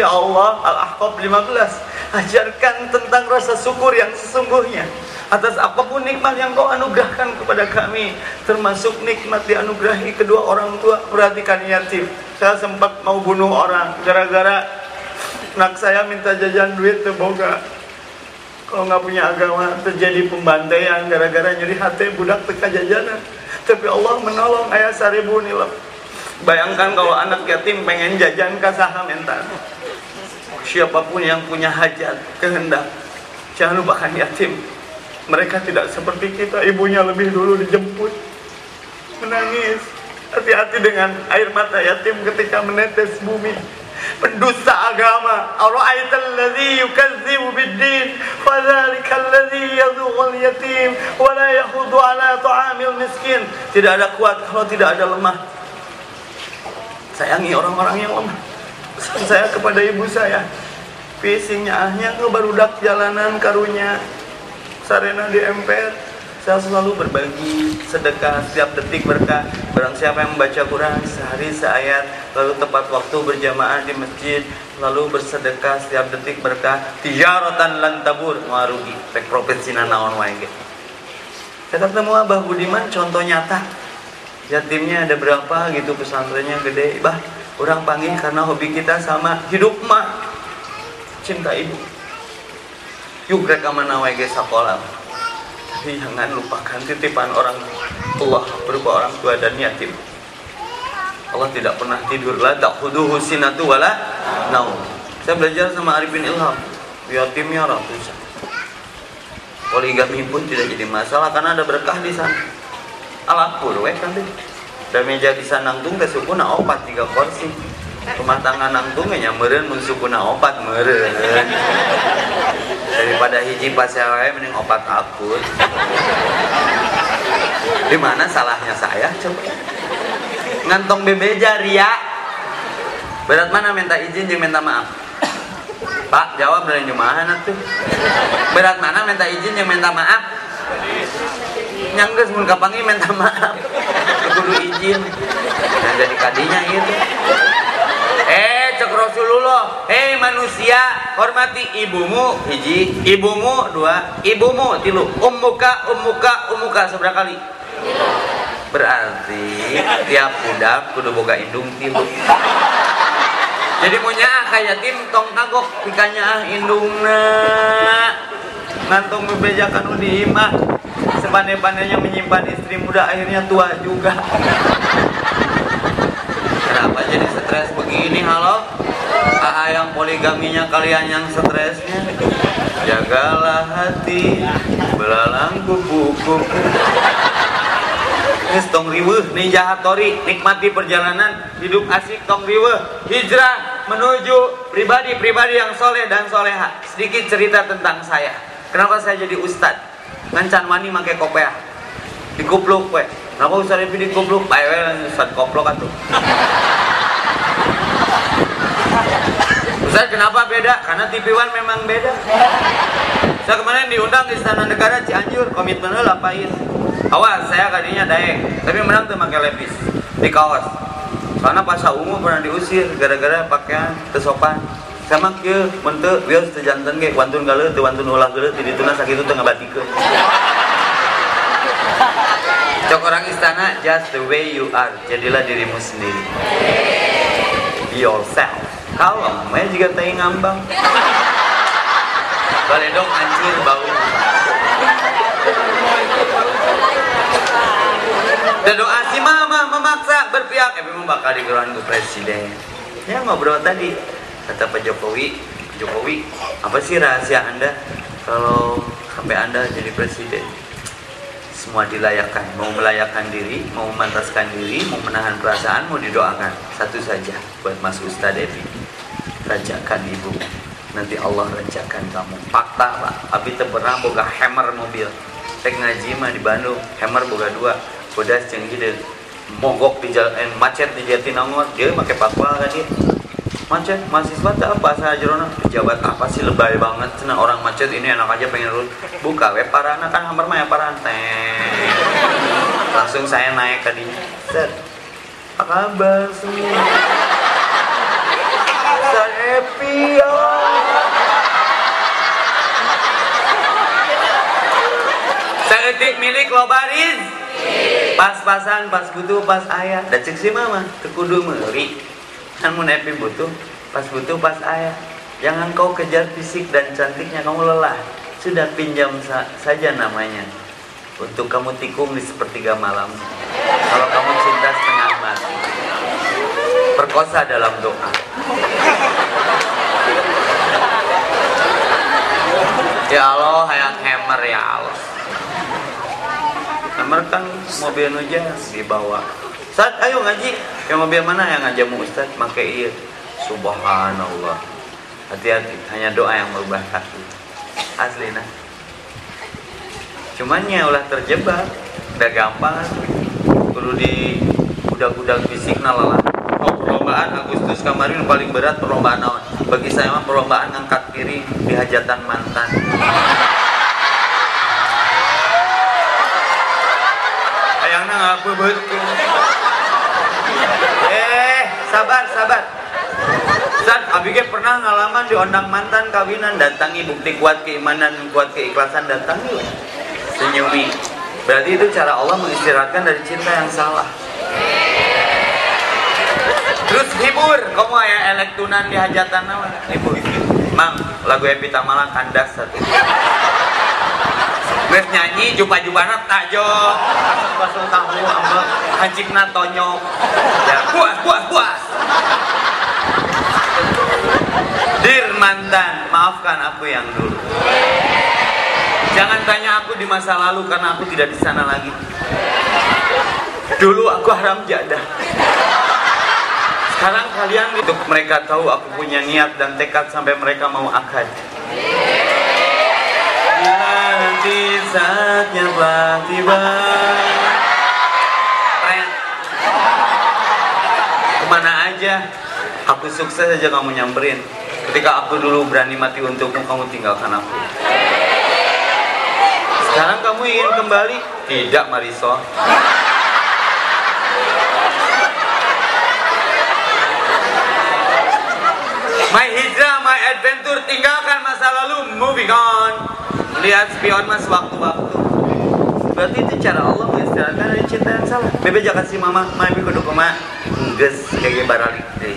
Ya Allah, Al-Ahqaf 15. Ajarkan tentang rasa syukur yang sesungguhnya atas apa pun nikmat yang kau anugerahkan kepada kami termasuk nikmat dianugerahi kedua orang tua perhatikan yatim saya sempat mau bunuh orang. Gara-gara anak saya minta jajan duit teboga kalau nggak punya agama terjadi pembantaian. Gara-gara nyeri hati budak teka jajanan. Tapi Allah menolong ayah seribu nilai bayangkan kalau anak yatim pengen jajan ke saham entar. Siapa pun yang punya hajat kehendak jangan lupakan yatim. Mereka tidak seperti kita. Ibunya lebih dulu dijemput. Menangis hati-hati dengan air mata yatim ketika menetes bumi. Pendusta agama. Ara'aital ladzi yukadzibu bid-din fadzalikal ladzi yadhuqul yatim wa la yahuddu ala ta'amil miskin tidak ada kuat kalau tidak ada lemah. Sayangi orang-orang yang lemah. Pesan saya kepada ibu saya. Visinya ahnya ke barudak jalanan karunya sarena di emper saya selalu berbagi sedekah setiap detik berkah. Barang siapa yang membaca Quran sehari seayat lalu tepat waktu berjamaah di masjid lalu bersedekah setiap detik berkah tijaratan lan tabur. Marugi tek provinsi naon wae ge. Saya ketemu Abah Budiman contoh nyata. Yatimnya ada berapa gitu pesantrennya gede. Bah orang panggil karena hobi kita sama hidup mah cinta ibu. Yuk rek mana wae ge sekolah jangan lupakan titipan orang tua berupa orang tua dan yatim. Allah tidak pernah tidur la ta'khuduhu sinatu wala naum. Saya belajar sama Arifin Ilham, yatimnya ratusan. Poligami pun tidak jadi masalah karena ada berkah di sana. Alapur we kan. Dan meja di sana nangtung teh sukuna opat tiga kursi. Rumah tangga nangtung nya meureun mun sukuna opat meureun daripada hiji saya mending opat akut. Di mana salahnya saya? Coba. Ngantong bebeja ria. Berat mana minta izin yang minta maaf? Pak jawab dari jumaahan tuh berat mana minta izin yang minta maaf? Nyangges mun kapangi minta maaf. Kudu izin. Dan jadi kadinya gitu. Eh cek Rasulullah. Hei manusia hormati ibumu. Hiji. Ibumu dua. Ibumu tilu. Ummuka ummuka ummuka seberapa kali? Berarti tiap budak kudu boga indung tilu. Jadi punya kayak tim tong kagok pikanya indungna ngantung bebejakan di imah sepandai-pandainya menyimpan istri muda akhirnya tua juga kenapa jadi stres begini? Halo? AA yang poligaminya kalian yang stresnya? Jagalah hati belalang kupu-kupu. Ini tong riweuh ninja hatori nikmati perjalanan hidup asik tong riweuh. Hijrah menuju pribadi-pribadi yang soleh dan soleha. Sedikit cerita tentang saya. Kenapa saya jadi ustad? Ngancan wani make kopiah dikupluk we kenapa ustad itu dikupluk? Ayo ustad koplok atuh Ustaz kenapa beda? Karena TV One memang beda. Saya kemarin diundang di Istana Negara Cianjur, komitmennya lapain. Awas, saya kadinya daeng, tapi menang tuh pakai lepis di kaos. Karena pas ungu pernah diusir gara-gara pakaian kesopan. Sama kia mente biar sejantan kayak wantun galau, tuh wantun ulah galau, tidak tuna sakit itu tengah batikeun. Cok orang istana, just the way you are. Jadilah dirimu sendiri. Be yourself. Kalau main juga teh ngambang. Baledong hancur bau. Dan doa si mama memaksa berpihak, eh memang bakal digeruan ke presiden. Ya ngobrol tadi, kata Pak Jokowi, Jokowi, apa sih rahasia anda kalau sampai anda jadi presiden? Semua dilayakkan, mau melayakkan diri, mau memantaskan diri, mau menahan perasaan, mau didoakan. Satu saja buat Mas Ustadz Evi rajakan ibu. Nanti Allah rajakan kamu. Fakta pak. Abi pernah boga hammer mobil. Tek ngaji mah di Bandung hammer boga dua. Bodas jeung gitu mogok di jalan eh, macet di Jatinangor dia pakai pakwal kan dia macet mahasiswa tak apa saya jerona? Pejabat apa sih lebay banget. Cina orang macet ini enak aja pengen urut buka web parana kan hammer mah ya parana langsung saya naik tadinya set. Apa kabar semua dan happy ya. Seetik milik lo baris. Pas-pasan, pas butuh, pas ayah. Dan cek si mama, tekudu meri Namun happy butuh, pas butuh, pas ayah. Jangan kau kejar fisik dan cantiknya kamu lelah. Sudah pinjam sa- saja namanya. Untuk kamu tikung di sepertiga malam. Kalau kamu cinta setengah mati, perkosa dalam doa. Ya Allah, hayang hammer ya Allah. Hammer kan mobil aja dibawa. Saat ayo ngaji, yang mobil mana yang ngajamu Ustaz? Make iya. Subhanallah. Hati-hati, hanya doa yang merubah takdir. Asli nah. Cuman ya ulah terjebak, udah gampang. Perlu di udah-udah fisik lah. Oh perlombaan Agustus kemarin paling berat perlombaan naon? Bagi saya mah perlombaan ngangkat piring di hajatan mantan. Ayangna ngaku betul. Eh, sabar, sabar. Zat, Abige pernah ngalaman di ondang mantan kawinan datangi bukti kuat keimanan, kuat keikhlasan datangi. Senyumi. Berarti itu cara Allah mengistirahatkan dari cinta yang salah. Terus hibur, kamu ayah elektunan di hajatan nama hibur. Mang, lagu Epita Malang kandas satu. Wes nyanyi jupa-jupana tajo, basel tahu ambek hancikna tonyo. Ya, puas, puas, puas. Dir mantan, maafkan aku yang dulu. Jangan tanya aku di masa lalu karena aku tidak di sana lagi. Dulu aku haram jadah. Sekarang kalian untuk mereka tahu aku punya niat dan tekad sampai mereka mau akad. Bila nanti saatnya telah tiba. Keren. Ke mana aja, aku sukses aja kamu nyamperin. Ketika aku dulu berani mati untukmu, kamu tinggalkan aku. Sekarang kamu ingin kembali? Tidak, Marisol. Adventure, tinggalkan masa lalu, moving on. Lihat spion mas waktu-waktu. Berarti itu cara Allah mengistirahatkan dari cinta yang salah. Bebe jangan kasih mama, mami kudu koma. Engges kayak baralik deh.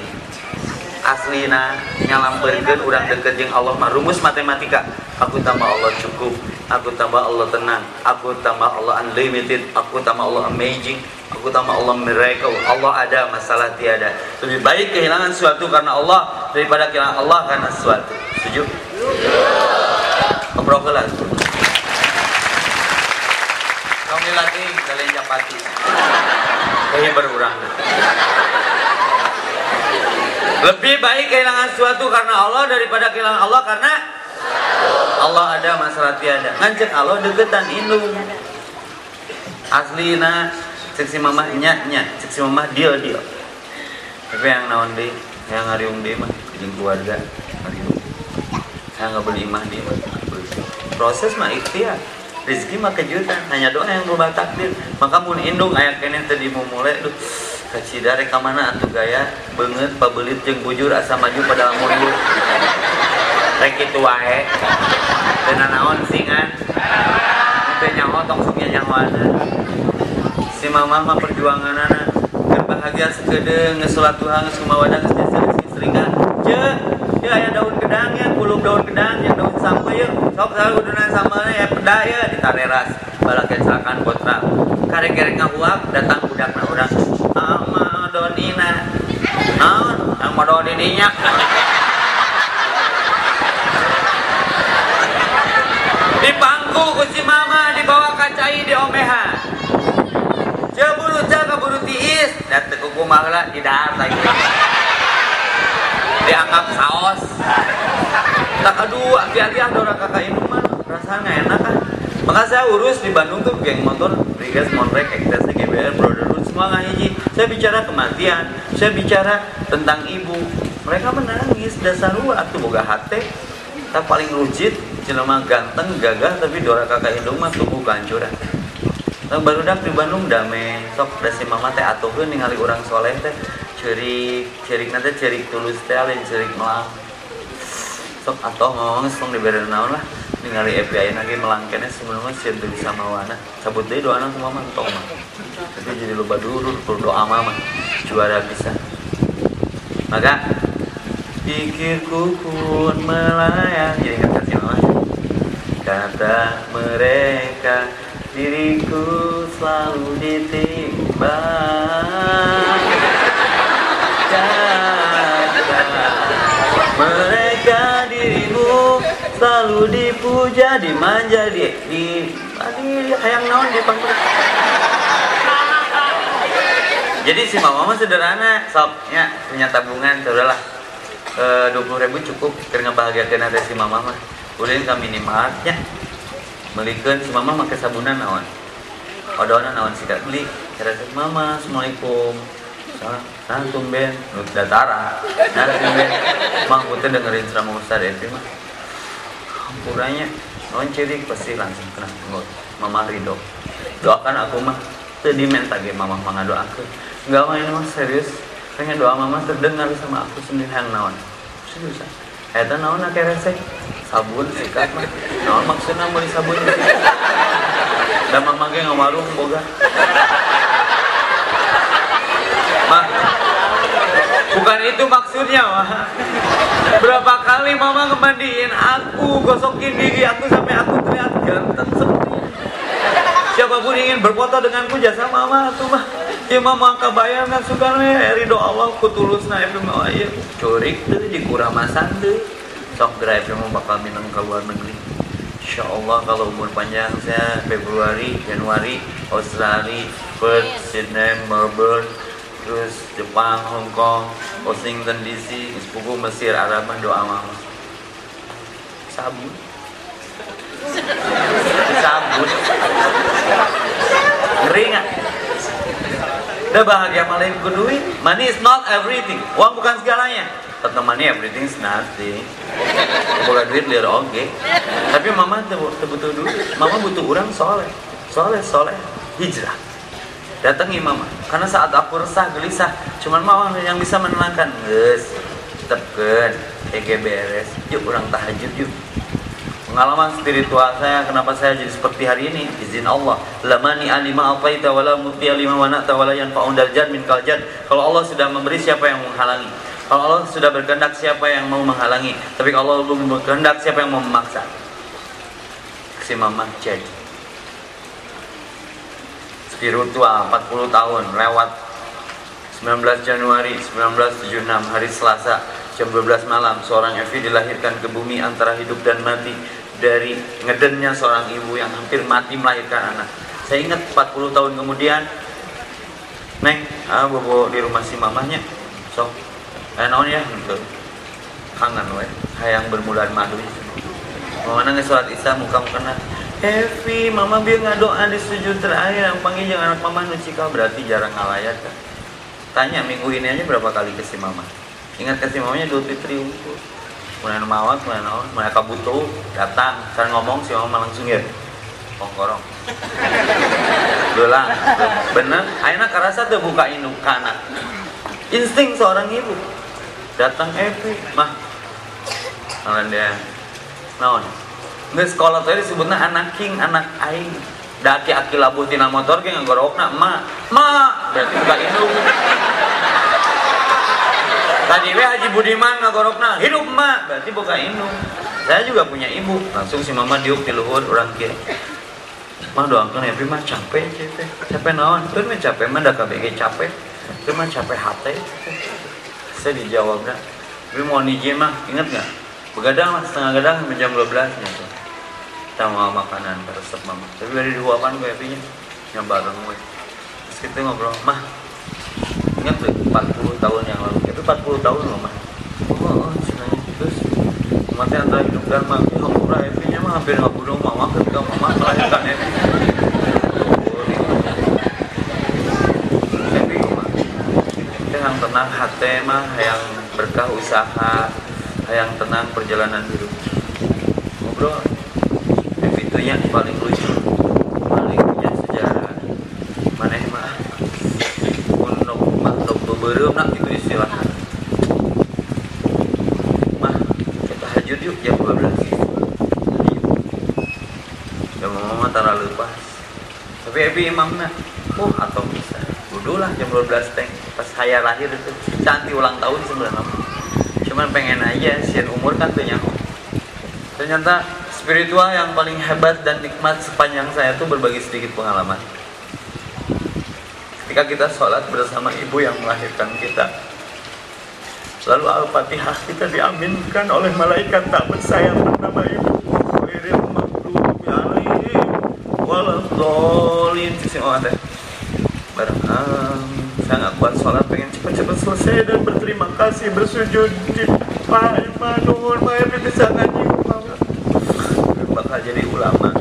Aslina nyalamperkeun urang deket jeung Allah mah rumus matematika. Aku tambah Allah cukup, aku tambah Allah tenang, aku tambah Allah unlimited, aku tambah Allah amazing, aku tambah Allah miracle. Allah ada, masalah tiada. Lebih baik kehilangan sesuatu karena Allah daripada kehilangan Allah karena sesuatu. Setuju? Lah. Kami latih kalian japati. Kayaknya berurang. Lebih baik kehilangan sesuatu karena Allah daripada kehilangan Allah karena Allah ada masalah tiada. Ngancek Allah deketan indung. Aslina seksi mamah nya nya, seksi mamah deal deal. Tapi yang naon deh, yang ngariung deh mah jeung keluarga ngariung. Saya nggak beli imah dia mah. Proses mah ikhtiar. Rizki mah kejutan, hanya doa yang berubah takdir. Maka mun indung aya kene tadi mau mulai duh kacida rek ka mana atuh gaya beungeut pabelit jeung bujur asa maju pada mundur. Rek kitu wae. Teu naon singan. Teu nyaho tong sok. Mama mah perjuanganana keur bahagia sekedeung geus salat Tuhan jasa istri ka. Je, ya aya daun gedang ya, puluh daun gedang yang daun sampai ya. Sok saya uduna sama ya pedah ya ditareras. Balak sakan potra. Karek-karek ngahuap datang budakna urang. Ama donina. Naon? Yang mau doni dinya. di pangku ku si mama dibawa kacai di omehan Jebulu jaga buru tiis. Dan teku kumahla di dahar lagi. Dianggap saos. Tak aduh hati-hati ada orang kakak ini mah rasanya nggak enak kan maka saya urus di Bandung tuh geng motor Brigas Monrek Ekstasi GBR Brotherhood semua nggak saya bicara kematian saya bicara tentang ibu. Mereka menangis dasar lu tuh boga hati. Tak paling rujit jelema ganteng gagah tapi dora kakak hidung mah tubuh kehancuran Nah, baru dak di Bandung damai sok da si mama teh atuhkeun ningali urang soleh teh. Cerik cerik nanti cerik tulus teh lain cerik melang. Sok atoh ngomong sok dibere naon lah. Ningali FBI lagi melang kene sebelumnya teu bisa mawana cabut deui doana sama mama tong mah tapi jadi loba dulu doa mama juara bisa. Maka pikirku pun melayang. Jadi ingat kasih mama? Kata mereka diriku selalu ditimbang mereka dirimu selalu dipuja dimanja di di tadi hayang naon di panggung jadi si mama mah sederhana sob ya punya tabungan saudara dua puluh ribu cukup karena bahagiakan ada si mama mah. Udah ke minimartnya belikan si mama pakai sabunan naon odonan naon sih beli si mama assalamualaikum. Nah tumben, lu datara, nah tumben, mah gue dengerin ceramah Ustaz Evi mah, hampuranya, non ciri pasti langsung kena. Ngot, mama ridho, doakan aku mah, tadi minta ge mama mangga doakan, enggak main mah serius, pengen doa mama terdengar sama aku sendiri yang naon, serius Eta naon ake resek? Sabun sikat mah. Naon maksudnya beli sabun? Dan mama ge ngawarung boga. Mah, bukan itu maksudnya mah. Berapa kali mama ngemandiin aku, gosokin gigi aku sampai aku terlihat ganteng seperti. Siapa pun ingin berfoto denganku jasa mama tuh mah. Ya mama kabayang kan sukarnya ridho Allah kutulus itu mah ya curik tuh di kuramasan tuh sok drive mau bakal minum ke luar negeri Insya Allah kalau umur panjang saya Februari, Januari, Australia, Perth, Sydney, Melbourne, terus Jepang, Hong Kong, Washington DC, sepupu Mesir, Arab, doa mama. Sabun. Sabun. Ngeri nggak? Udah bahagia malah duit. Money is not everything. Uang bukan segalanya. Tetap money everything is nothing. Bukan duit liar oke. Tapi mama butuh duit. Mama butuh orang soleh. Soleh, soleh. Hijrah. Datangi mama. Karena saat aku resah, gelisah. Cuman mama yang bisa menenangkan. Guys, tepken. Ege beres. Yuk orang tahajud yuk pengalaman spiritual saya kenapa saya jadi seperti hari ini izin Allah lamani alima ataita wala muti alima wa na'ta wala yanfa'un daljad min kaljad kalau Allah sudah memberi siapa yang menghalangi kalau Allah sudah berkehendak siapa yang mau menghalangi. Tapi kalau Allah belum berkehendak siapa yang mau memaksa. Si mama jadi. Spiritual 40 tahun lewat 19 Januari 1976 hari Selasa jam 12 malam seorang Evi dilahirkan ke bumi antara hidup dan mati dari ngedennya seorang ibu yang hampir mati melahirkan anak. Saya ingat 40 tahun kemudian, Neng, ah bobo di rumah si mamanya, so, eh naon ya, gitu. Kangen we, hayang bermulan madu. Mama nangis sholat isya muka kena. Evi, mama biar doa di sujud terakhir yang panggil jangan anak mama nucika berarti jarang ngalayat kan. Tanya minggu ini aja berapa kali ke si mama. Ingat kasih mamanya Idul Fitri unggul mulai mawat mulai naon mulai kabutuh datang cara ngomong si mama langsung ya kongkorong belang bener akhirnya kerasa tuh buka induk kanak insting seorang ibu datang Evi mah kalian dia naon nggak sekolah tadi disebutnya anak king anak aing daki aki labuh tina motor ge ngagorokna ma ma berarti buka induk Tadi we Haji Budiman ngagorokna hidup emak berarti buka indung. Saya juga punya ibu. Langsung si mama diuk di luhur orang kia. Mah doangkan ya mah capek capek. Capek naon? Tuh capek mah dah KBG capek. Tuh mah capek hati. Saya dijawab dah. Tapi mau nijin mah inget nggak? Begadang lah setengah gadang jam 12 nya tuh. Kita mau makanan resep mama. Tapi dari dua apaan gue Evi nya? Yang bareng gue. Terus kita ngobrol, mah ingat tuh 40 tahun yang lalu itu 40 tahun loh mah oh, oh senang terus mati antara hidup dan mati hampura Evi nya mah hampir nggak bunuh mama ketika mama melahirkan Evi Evi mah yang tenang hati mah yang berkah usaha yang tenang perjalanan hidup. Ngobrol. Evi yang paling lucu paling punya sejarah. Maneh mah beureum nak itu istilahnya. Mah kita hajud yuk jam 12 jam mama tara lepas tapi Ebi imamna oh atau bisa. Dulu lah jam 12 teng pas saya lahir itu cantik ulang tahun sebenarnya cuman pengen aja sian umur kan tuh ternyata spiritual yang paling hebat dan nikmat sepanjang saya tuh berbagi sedikit pengalaman. Ketika kita sholat bersama ibu yang melahirkan kita, lalu Al-Fatihah kita diaminkan oleh malaikat tak bersayang bernama ibu. Khairil. Sisi teh amin. Saya nggak kuat sholat, pengen cepat-cepat selesai dan kasih bersujud di Pak Imanul, Pak bisa ngaji bakal jadi ulama.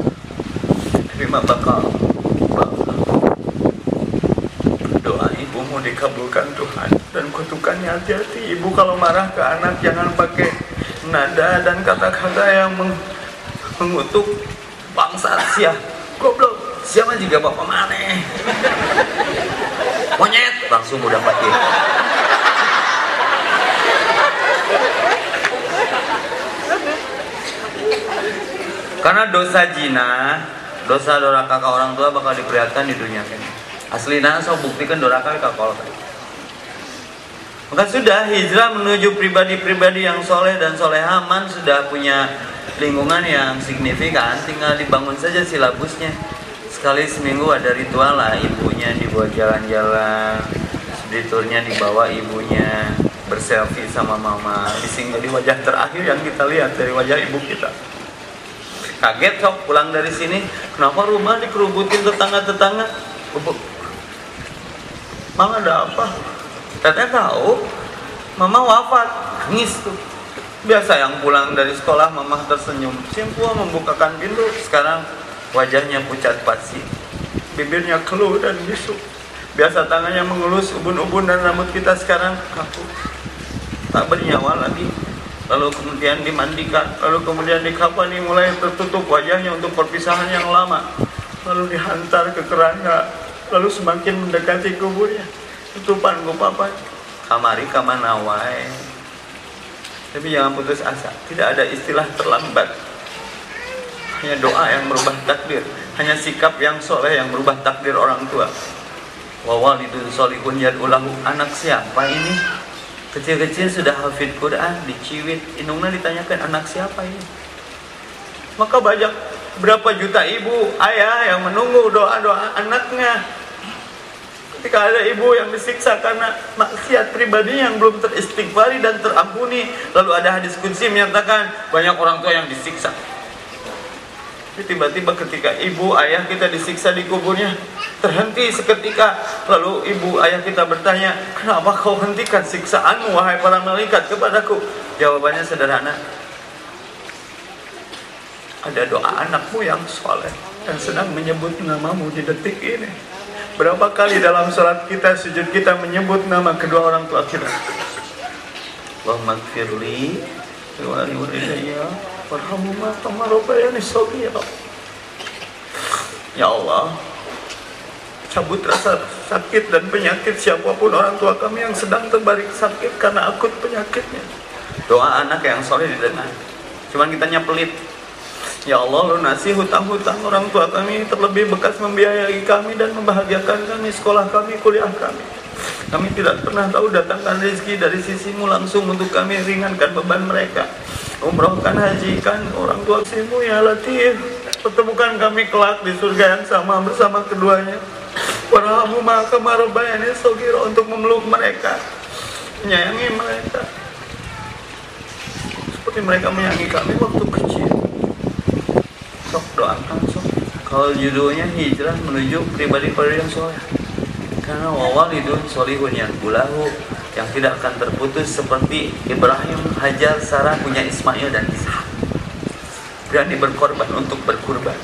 Tapi mah bakal doa ibu mau dikabulkan Tuhan. Dan kutukannya hati-hati. Ibu kalau marah ke anak jangan pakai nada dan kata-kata yang meng mengutuk bangsa sia goblok. Siapa juga bapak mana monyet. Langsung udah pakai Karena dosa jina, dosa doraka ke orang tua bakal diperlihatkan di dunia ini. Aslina so buktikan doraka ke kolot. Maka sudah hijrah menuju pribadi-pribadi yang soleh dan soleh aman sudah punya lingkungan yang signifikan. Tinggal dibangun saja silabusnya. Sekali seminggu ada ritual lah ibunya dibawa jalan-jalan, spiriturnya dibawa ibunya berselfie sama mama. Disinggung di wajah terakhir yang kita lihat dari wajah ibu kita kaget sok. Pulang dari sini kenapa rumah dikerubutin tetangga-tetangga? Mama ada apa? Teteh tahu. Mama wafat. Nangis tuh. Biasa yang pulang dari sekolah mama tersenyum. Simpul membukakan pintu sekarang wajahnya pucat pasi. Bibirnya keluh dan bisu biasa tangannya mengelus ubun-ubun dan rambut kita sekarang kaku. Tak bernyawa lagi lalu kemudian dimandikan, lalu kemudian dikapani mulai tertutup wajahnya untuk perpisahan yang lama, lalu dihantar ke kerangka, lalu semakin mendekati kuburnya, tutupan ku papa, kamari kamanawai. Tapi jangan putus asa, tidak ada istilah terlambat. Hanya doa yang merubah takdir, hanya sikap yang soleh yang merubah takdir orang tua. Wawalidun solihun ulahu anak siapa ini? Kecil-kecil sudah hafid Quran, diciwit, indungnya ditanyakan anak siapa ini? Maka banyak berapa juta ibu, ayah yang menunggu doa-doa anaknya. Ketika ada ibu yang disiksa karena maksiat pribadi yang belum teristighfari dan terampuni, lalu ada hadis kunci menyatakan banyak orang tua yang disiksa. Tiba-tiba ketika ibu ayah kita disiksa di kuburnya, terhenti seketika. Lalu ibu ayah kita bertanya, kenapa kau hentikan siksaanmu wahai para malaikat kepadaku? Jawabannya sederhana. Ada doa anakmu yang soleh yang sedang menyebut namamu di detik ini. Berapa kali dalam sholat kita, sujud kita menyebut nama kedua orang tua kita. Allahumma gfirli walidayya warhamuma kama rabbayani shaghira. Ya Allah, cabut rasa sakit dan penyakit siapa pun orang tua kami yang sedang terbaring sakit karena akut penyakitnya. Doa anak yang soleh didengar. Cuman kita pelit. Ya Allah, lunasi hutang-hutang orang tua kami terlebih bekas membiayai kami dan membahagiakan kami, sekolah kami, kuliah kami. Kami tidak pernah tahu datangkan rezeki dari sisimu langsung untuk kami ringankan beban mereka. Umrohkan, hajikan. Orang tua simu ya Latif. Pertemukan kami kelak di surga yang sama bersama keduanya. Warhamu maka marobayani sogiro untuk memeluk mereka Menyayangi mereka. Seperti mereka menyayangi kami waktu kecil. Sok doakan sok. Kalau judulnya hijrah menuju pribadi-pribadi yang soleh. Karena wawalidun solihun yang bulahu Yang tidak akan terputus seperti Ibrahim, Hajar, Sarah punya Ismail dan Ishak. Berani berkorban untuk berkurban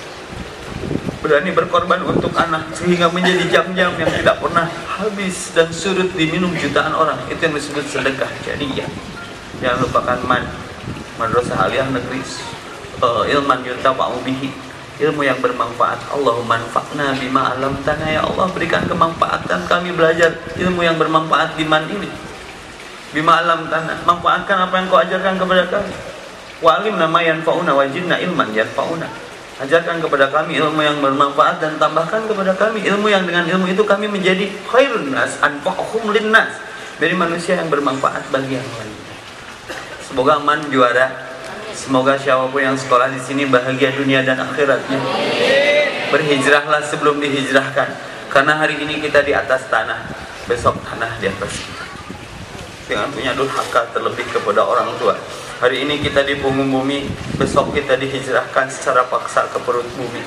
berani berkorban untuk anak sehingga menjadi jam-jam yang tidak pernah habis dan surut diminum jutaan orang. Itu yang disebut sedekah jadi ya jangan lupakan man madrasah aliyah negeri uh, ilman yuntafa'u bihi ilmu yang bermanfaat. Allahumma anfa'na bima alam tanah ya Allah berikan kemanfaatan. Kami belajar ilmu yang bermanfaat di man ini. Bima alam tanah manfaatkan apa yang kau ajarkan kepada kami. Walim nama yanfa'una wajibna ilman yanfa'una. Ajarkan kepada kami ilmu yang bermanfaat dan tambahkan kepada kami ilmu yang dengan ilmu itu kami menjadi khairun nas anfa'uhum linnas. Dari manusia yang bermanfaat bagi yang lain. Semoga aman juara Semoga siapa pun yang sekolah di sini bahagia dunia dan akhiratnya. Berhijrahlah sebelum dihijrahkan. Karena hari ini kita di atas tanah, besok tanah di atas kita. Dengan punya durhaka terlebih kepada orang tua. Hari ini kita di punggung bumi, besok kita dihijrahkan secara paksa ke perut bumi.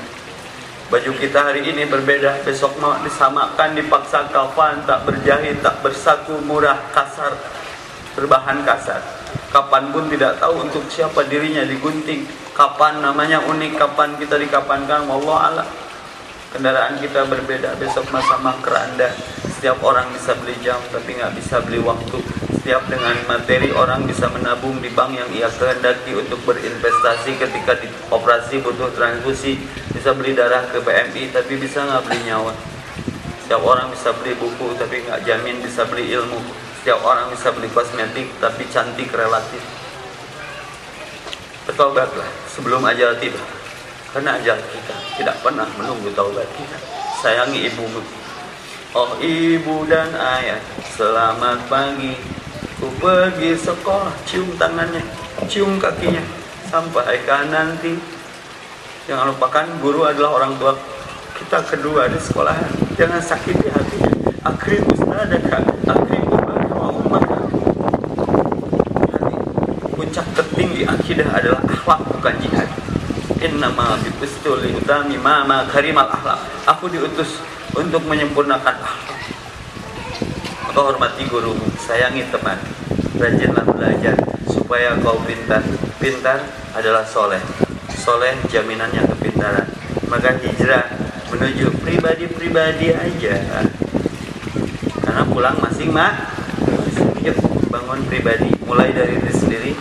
Baju kita hari ini berbeda, besok mau disamakan, dipaksa kafan, tak berjahit, tak bersaku, murah, kasar, berbahan kasar. Kapan pun tidak tahu untuk siapa dirinya digunting. Kapan namanya unik, kapan kita dikapankan, Allah Allah. Kendaraan kita berbeda, besok sama keranda. Setiap orang bisa beli jam, tapi nggak bisa beli waktu. Setiap dengan materi orang bisa menabung di bank yang ia kehendaki untuk berinvestasi ketika di operasi butuh transfusi. Bisa beli darah ke PMI, tapi bisa nggak beli nyawa. Setiap orang bisa beli buku, tapi nggak jamin bisa beli ilmu. Setiap orang bisa beli kosmetik, tapi cantik relatif. Bertobatlah sebelum ajal tiba. Karena ajal kita tidak pernah menunggu taubat kita. Sayangi ibumu. Oh ibu dan ayah, selamat pagi. Ku pergi sekolah, cium tangannya, cium kakinya. Sampaikan nanti. Jangan lupakan guru adalah orang tua kita kedua di sekolahan. Jangan sakiti hatinya. Akrimus adaka, puncak tertinggi akidah adalah akhlak bukan jihad. Innama biustu li utami ma karimal akhlak. Aku diutus untuk menyempurnakan akhlak. Maka hormati gurumu, sayangi teman, rajinlah belajar supaya kau pintar. Pintar adalah soleh. Soleh jaminannya kepintaran. Maka hijrah menuju pribadi-pribadi aja. Karena pulang masing mak yuk bangun pribadi mulai dari diri sendiri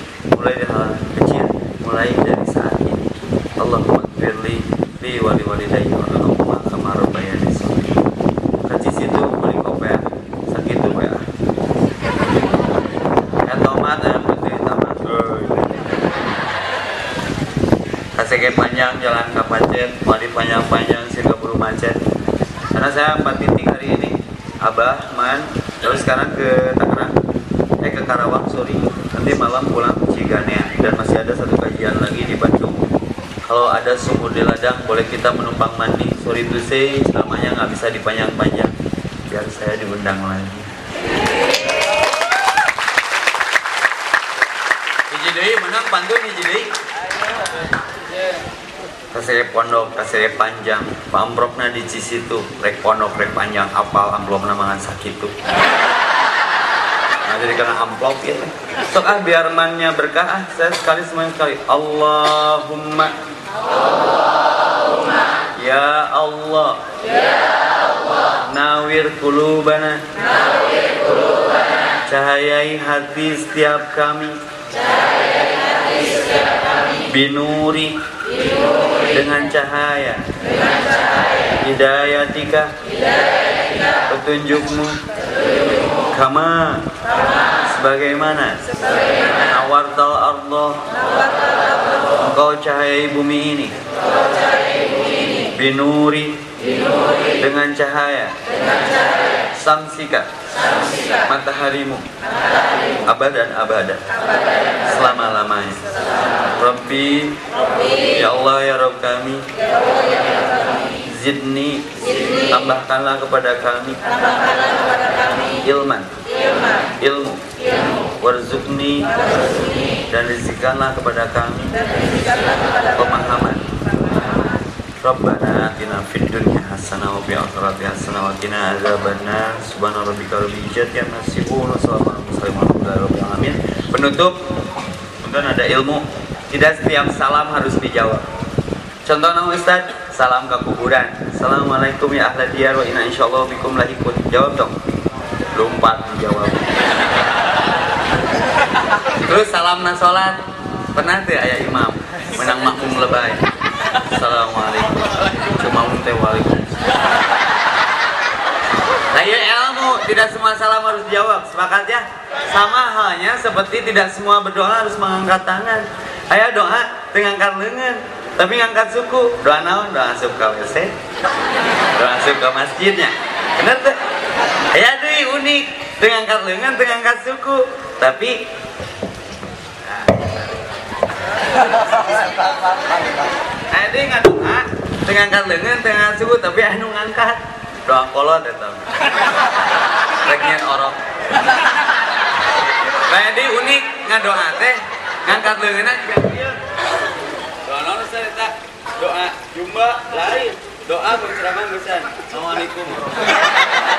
mulai dari hal kecil mulai dari saat ini. Allahumma firli li wali walidayya wa lahumma kama rabbayani shaghira kaci situ beli kopi sakit tuh ya ya tomat ya putih tamat kasih panjang jalan ke pacet mau panjang-panjang sehingga buru macet. Karena saya empat titik hari ini Abah, Man, terus sekarang ke Tangerang eh ke Karawang sorry. Nanti malam pulang Ciganea dan masih ada satu kajian lagi di Bandung. Kalau ada sumur di ladang boleh kita menumpang mandi. Sorry to say selamanya nggak bisa dipanjang-panjang. Biar saya diundang lagi. Hiji menang pantun hiji deui kasih pondok kasih panjang. Pambrokna di Cisitu. Rek pondok rek panjang. Apal amplopna mangan sakit tuh jadi karena amplop ya. Sok ah biar mannya berkah ah saya sekali semuanya sekali. Allahumma. Allahumma. Ya Allah. Ya Allah. Nawir kulubana. Nawir kulubana. Cahayai hati setiap kami. Cahayai hati setiap kami. Binuri. Binuri. Dengan cahaya. Dengan cahaya. Hidayatika hidayatika petunjukmu. Petunjukmu kama sebagaimana? Awartal ardo. Engkau cahaya bumi ini. Binuri. Dengan cahaya. Samsika. Mataharimu. Abad dan abada selama-lamanya. Rabbi. Ya Allah ya Rabb kami zidni tambahkanlah kepada kami ilman ilmu warzukni dan rizkikanlah kepada kami pemahaman. Rabbana atina fid dunya hasanah wa fil akhirati hasanah wa qina adzabannar. Subhana rabbika rabbil izzati amma yasifun. Wa salamun alal mursalin alamin penutup mungkin ada ilmu. Tidak setiap salam harus dijawab. Contoh nama Ustaz salam ke kuburan. Assalamualaikum ya ahla diyar wa inna insyaallah bikum lahikun jawab dong. Lompat menjawab terus salam na sholat. Pernah tuh ayah imam? Menang makmum lebay. Assalamualaikum. Cuma teh Ayo ilmu, tidak semua salam harus dijawab, sepakat ya? Sama halnya seperti tidak semua berdoa harus mengangkat tangan. Ayo doa, tengangkat lengan, tapi ngangkat suku. Doa naon? Doa suka WC. Doa suka masjidnya. Bener tuh? Ya deh unik, tengangkat lengan, tengangkat suku. Tapi Adi ngadoa dengan angkat lengan dengan subuh tapi anu ngangkat doa kolot eta. Rek nyen orok. Adi unik ngadoa teh ngangkat leungeunna juga kieu. Doa naon eta? Doa jumba lain. Doa berceramah besan. Assalamualaikum warahmatullahi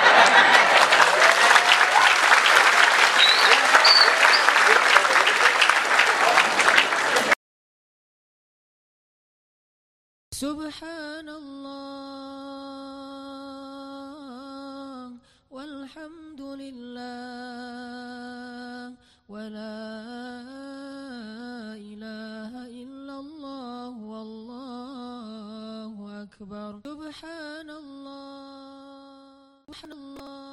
سبحان الله والحمد لله ولا الله والله أكبر. سبحان الله. سبحان الله.